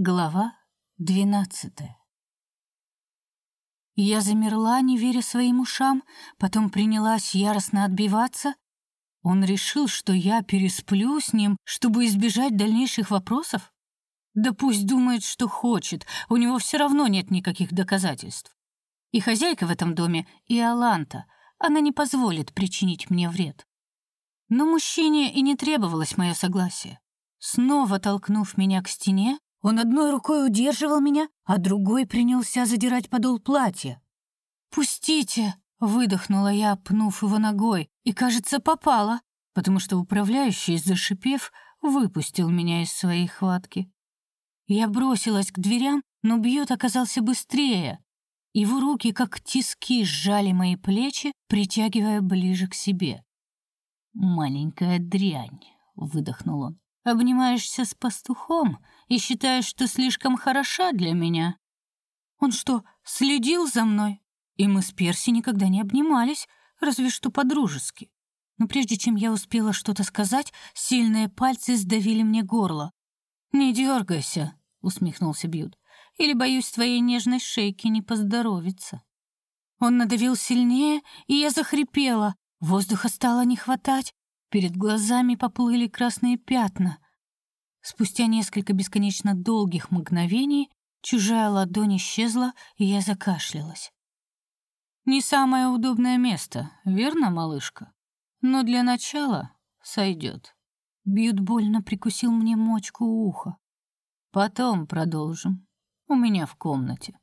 Глава двенадцатая. Я замерла, не веря своим ушам, потом принялась яростно отбиваться. Он решил, что я пересплю с ним, чтобы избежать дальнейших вопросов? Да пусть думает, что хочет, у него все равно нет никаких доказательств. И хозяйка в этом доме, и Аланта, она не позволит причинить мне вред. Но мужчине и не требовалось мое согласие. Снова толкнув меня к стене, он одной рукой удерживал меня, а другой принялся задирать подол платья. «Пустите!» — выдохнула я, пнув его ногой, и, кажется, попала, потому что управляющий, зашипев, выпустил меня из своей хватки. Я бросилась к дверям, но Бьют оказался быстрее. Его руки, как тиски, сжали мои плечи, притягивая ближе к себе. «Маленькая дрянь», — выдохнул он. «Обнимаешься с пастухом и считаешь, что слишком хороша для меня?» «Он что, следил за мной?» И мы с Перси никогда не обнимались, разве что по-дружески. Но прежде чем я успела что-то сказать, сильные пальцы сдавили мне горло. «Не дергайся», — усмехнулся Бьют. «Или, боюсь, твоей нежной шейки не поздоровится». Он надавил сильнее, и я захрипела. Воздуха стало не хватать. Перед глазами поплыли красные пятна. Спустя несколько бесконечно долгих мгновений чужая ладонь исчезла, и я закашлялась. Не самое удобное место, верно, малышка? Но для начала сойдет. Бьют больно прикусил мне мочку уха. Потом продолжим. У меня в комнате.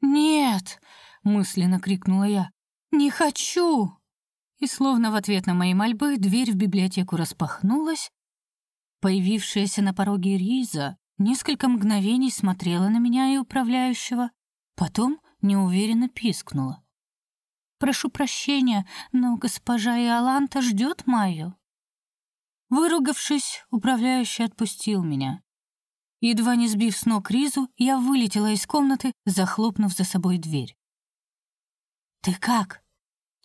Нет, мысленно крикнула я. Не хочу. И словно в ответ на мои мольбы дверь в библиотеку распахнулась. Появившаяся на пороге Риза несколько мгновений смотрела на меня и управляющего, потом неуверенно пискнула. «Прошу прощения, но госпожа Иоланта ждет Майю». Выругавшись, управляющий отпустил меня. Едва не сбив с ног Ризу, я вылетела из комнаты, захлопнув за собой дверь. «Ты как?» —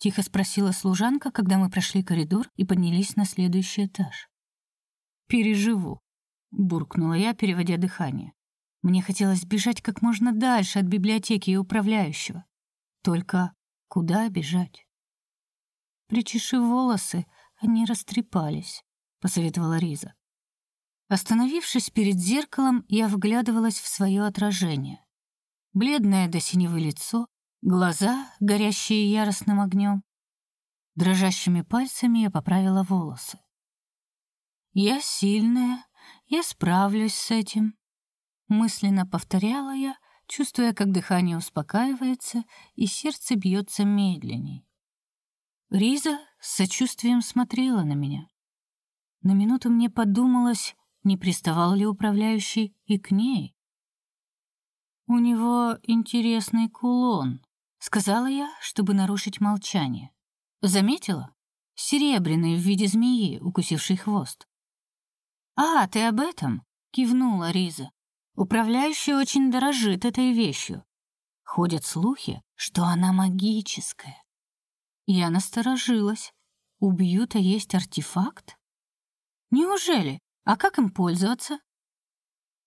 тихо спросила служанка, когда мы прошли коридор и поднялись на следующий этаж. «Переживу», — буркнула я, переводя дыхание. Мне хотелось бежать как можно дальше от библиотеки и управляющего. Только куда бежать? Причеши волосы, они растрепались, посоветовала Риза. Остановившись перед зеркалом, я вглядывалась в свое отражение. Бледное до синевы лицо, глаза, горящие яростным огнем. Дрожащими пальцами я поправила волосы. Я сильная, я справлюсь с этим, мысленно повторяла я, чувствуя, как дыхание успокаивается и сердце бьется медленней. Риза с сочувствием смотрела на меня. На минуту мне подумалось, не приставал ли управляющий и к ней. У него интересный кулон, сказала я, чтобы нарушить молчание. Заметила? Серебряный в виде змеи, укусившей хвост. А, ты об этом? кивнула Риза. Управляющий очень дорожит этой вещью. Ходят слухи, что она магическая. Я насторожилась. У Бьюта есть артефакт? Неужели? А как им пользоваться?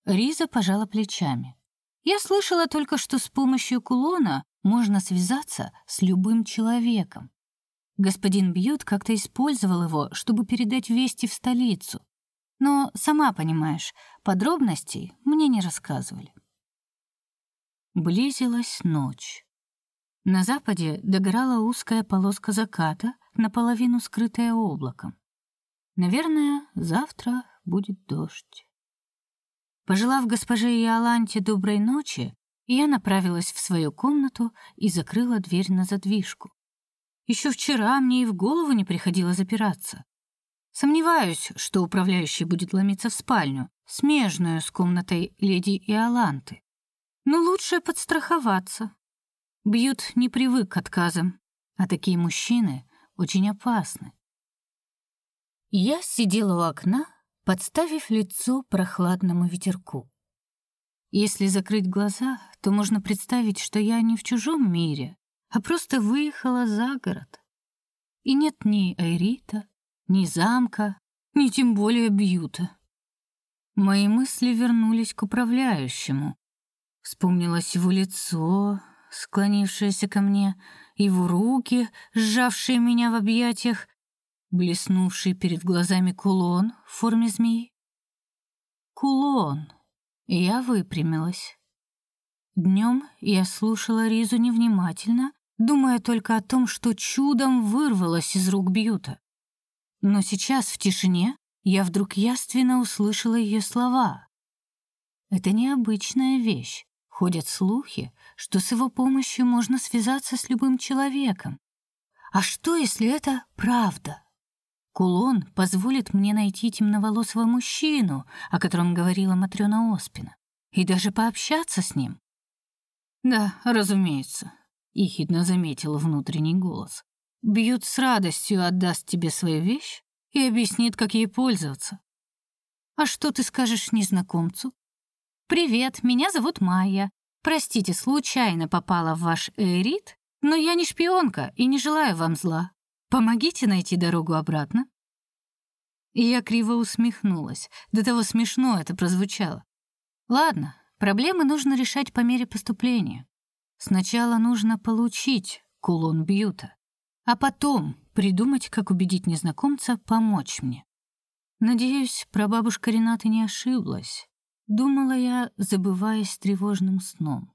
Риза пожала плечами. Я слышала только, что с помощью кулона можно связаться с любым человеком. Господин Бьют как-то использовал его, чтобы передать вести в столицу. Но, сама понимаешь, подробностей мне не рассказывали. Близилась ночь. На западе догорала узкая полоска заката, наполовину скрытая облаком. Наверное, завтра будет дождь. Пожелав госпоже Иоланте доброй ночи, я направилась в свою комнату и закрыла дверь на задвижку. Еще вчера мне и в голову не приходило запираться. Сомневаюсь, что управляющий будет ломиться в спальню, смежную с комнатой леди Иоланты. Но лучше подстраховаться. Бьют не привык к отказам, а такие мужчины очень опасны. Я сидела у окна, подставив лицо прохладному ветерку. Если закрыть глаза, то можно представить, что я не в чужом мире, а просто выехала за город. И нет ни Айрита, ни замка, ни тем более бьюта. Мои мысли вернулись к управляющему. Вспомнилось его лицо, склонившееся ко мне, его руки, сжавшие меня в объятиях, блеснувший перед глазами кулон в форме змеи. Кулон. Я выпрямилась. Днем я слушала Ризу невнимательно, думая только о том, что чудом вырвалась из рук Бьюта. Но сейчас в тишине я вдруг яственно услышала ее слова. Это необычная вещь. Ходят слухи, что с его помощью можно связаться с любым человеком. А что, если это правда? Кулон позволит мне найти темноволосого мужчину, о котором говорила Матрёна Оспина, и даже пообщаться с ним. Да, разумеется, ехидно заметил внутренний голос. Бьют с радостью отдаст тебе свою вещь и объяснит, как ей пользоваться. А что ты скажешь незнакомцу? Привет, меня зовут Майя. Простите, случайно попала в ваш эрит, но я не шпионка и не желаю вам зла. Помогите найти дорогу обратно. И я криво усмехнулась. До того смешно это прозвучало. Ладно, проблемы нужно решать по мере поступления. Сначала нужно получить кулон Бьюта, а потом придумать, как убедить незнакомца помочь мне. Надеюсь, прабабушка Рената не ошиблась. Думала я, забываясь тревожным сном.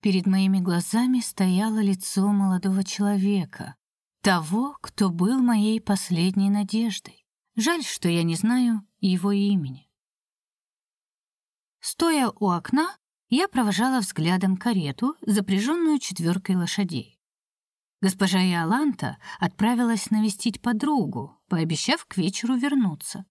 Перед моими глазами стояло лицо молодого человека, того, кто был моей последней надеждой. Жаль, что я не знаю его имени. Стоя у окна, я провожала взглядом карету, запряженную четверкой лошадей. Госпожа Иоланта отправилась навестить подругу, пообещав к вечеру вернуться.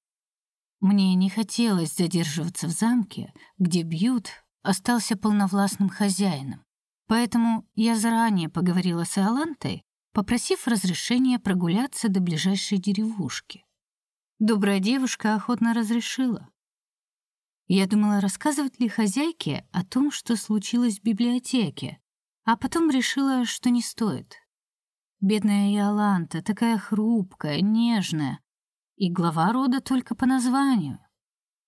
Мне не хотелось задерживаться в замке, где Бьют остался полновластным хозяином. Поэтому я заранее поговорила с Иолантой попросив разрешения прогуляться до ближайшей деревушки. Добрая девушка охотно разрешила. Я думала, рассказывать ли хозяйке о том, что случилось в библиотеке, а потом решила, что не стоит. Бедная Иоланта, такая хрупкая, нежная, и глава рода только по названию.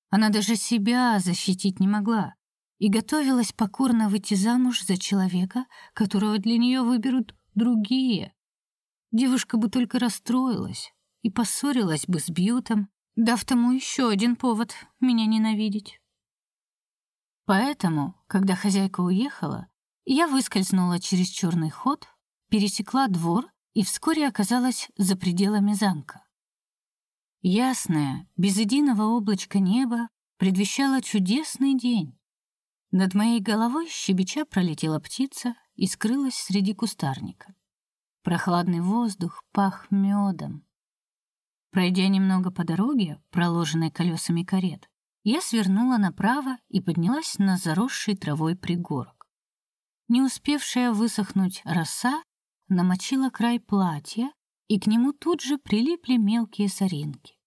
Она даже себя защитить не могла и готовилась покорно выйти замуж за человека, которого для нее выберут другие. Девушка бы только расстроилась и поссорилась бы с Бьютом, дав тому еще один повод меня ненавидеть. Поэтому, когда хозяйка уехала, я выскользнула через черный ход, пересекла двор и вскоре оказалась за пределами замка. Ясное, без единого облачка небо предвещало чудесный день. Над моей головой щебеча пролетела птица и скрылась среди кустарника. Прохладный воздух пах медом. Пройдя немного по дороге, проложенной колесами карет, я свернула направо и поднялась на заросший травой пригорок. Не успевшая высохнуть роса намочила край платья, и к нему тут же прилипли мелкие соринки.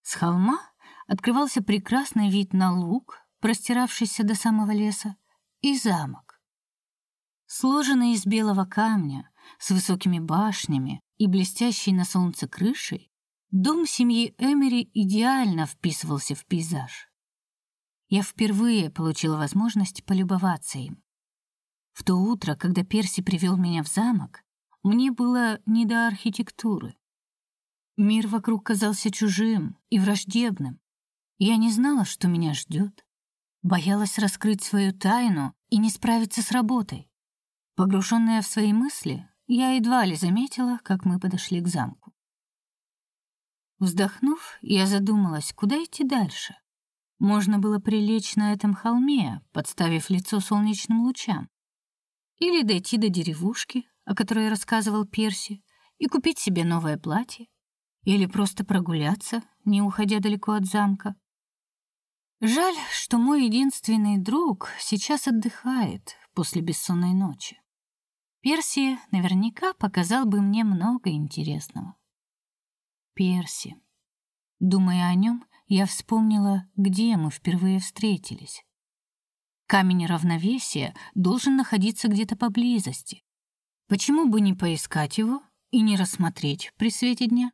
С холма открывался прекрасный вид на луг, простиравшийся до самого леса, и замок. Сложенный из белого камня, с высокими башнями и блестящей на солнце крышей, дом семьи Эмери идеально вписывался в пейзаж. Я впервые получила возможность полюбоваться им. В то утро, когда Перси привел меня в замок, мне было не до архитектуры. Мир вокруг казался чужим и враждебным. Я не знала, что меня ждет, боялась раскрыть свою тайну и не справиться с работой. Погруженная в свои мысли, я едва ли заметила, как мы подошли к замку. Вздохнув, я задумалась, куда идти дальше. Можно было прилечь на этом холме, подставив лицо солнечным лучам, или дойти до деревушки, о которой рассказывал Перси, и купить себе новое платье, или просто прогуляться, не уходя далеко от замка. Жаль, что мой единственный друг сейчас отдыхает после бессонной ночи. Перси наверняка показал бы мне много интересного. Перси. Думая о нем, я вспомнила, где мы впервые встретились. Камень равновесия должен находиться где-то поблизости. Почему бы не поискать его и не рассмотреть при свете дня?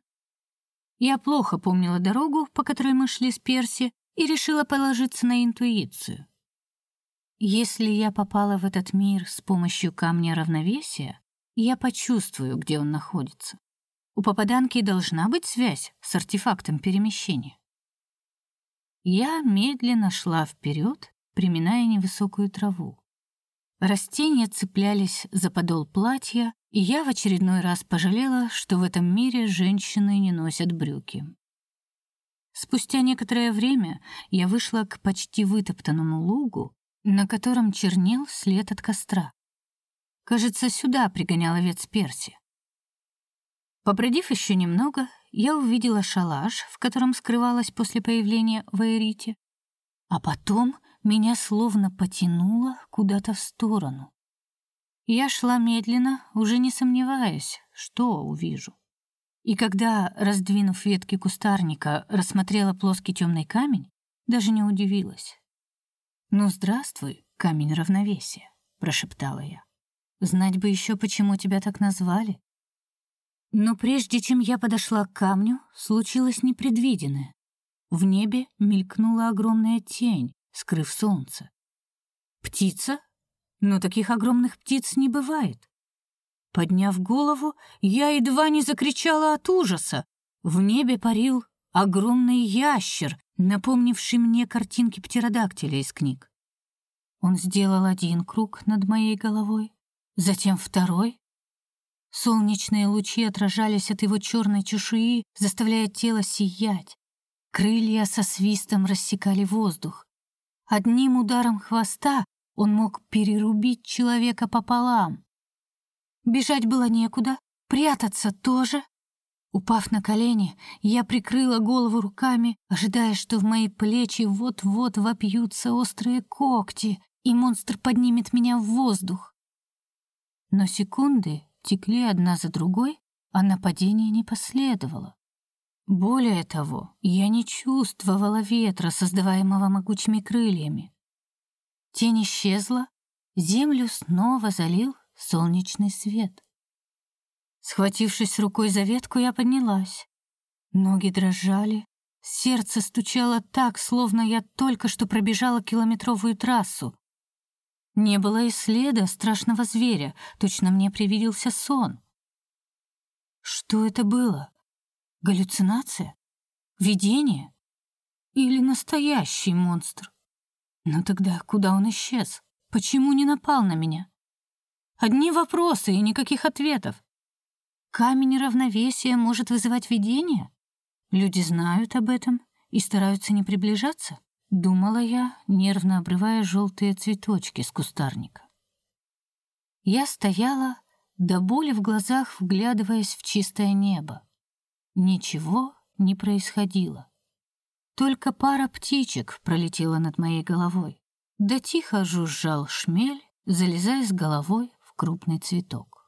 Я плохо помнила дорогу, по которой мы шли с Перси, и решила положиться на интуицию. Если я попала в этот мир с помощью камня равновесия, я почувствую, где он находится. У попаданки должна быть связь с артефактом перемещения. Я медленно шла вперед, приминая невысокую траву. Растения цеплялись за подол платья, и я в очередной раз пожалела, что в этом мире женщины не носят брюки. Спустя некоторое время я вышла к почти вытоптанному лугу, на котором чернел след от костра. Кажется, сюда пригонял овец Перси. Побродив еще немного, я увидела шалаш, в котором скрывалась после появления в а потом меня словно потянуло куда-то в сторону. Я шла медленно, уже не сомневаясь, что увижу. И когда, раздвинув ветки кустарника, рассмотрела плоский темный камень, даже не удивилась. «Ну, здравствуй, камень равновесия», — прошептала я. «Знать бы еще, почему тебя так назвали». Но прежде чем я подошла к камню, случилось непредвиденное. В небе мелькнула огромная тень, скрыв солнце. Птица? Но таких огромных птиц не бывает. Подняв голову, я едва не закричала от ужаса. В небе парил огромный ящер, напомнивший мне картинки птеродактиля из книг. Он сделал один круг над моей головой, затем второй. Солнечные лучи отражались от его черной чешуи, заставляя тело сиять. Крылья со свистом рассекали воздух. Одним ударом хвоста он мог перерубить человека пополам. Бежать было некуда, прятаться тоже. Упав на колени, я прикрыла голову руками, ожидая, что в мои плечи вот-вот вопьются острые когти, и монстр поднимет меня в воздух. Но секунды текли одна за другой, а нападение не последовало. Более того, я не чувствовала ветра, создаваемого могучими крыльями. Тень исчезла, землю снова залил солнечный свет. Схватившись рукой за ветку, я поднялась. Ноги дрожали, сердце стучало так, словно я только что пробежала километровую трассу. Не было и следа страшного зверя, точно мне привиделся сон. Что это было? Галлюцинация? Видение? Или настоящий монстр? Но тогда куда он исчез? Почему не напал на меня? Одни вопросы и никаких ответов. Камень равновесия может вызывать видение? Люди знают об этом и стараются не приближаться? Думала я, нервно обрывая желтые цветочки с кустарника. Я стояла, до боли в глазах вглядываясь в чистое небо. Ничего не происходило. Только пара птичек пролетела над моей головой. Да тихо жужжал шмель, залезая с головой крупный цветок.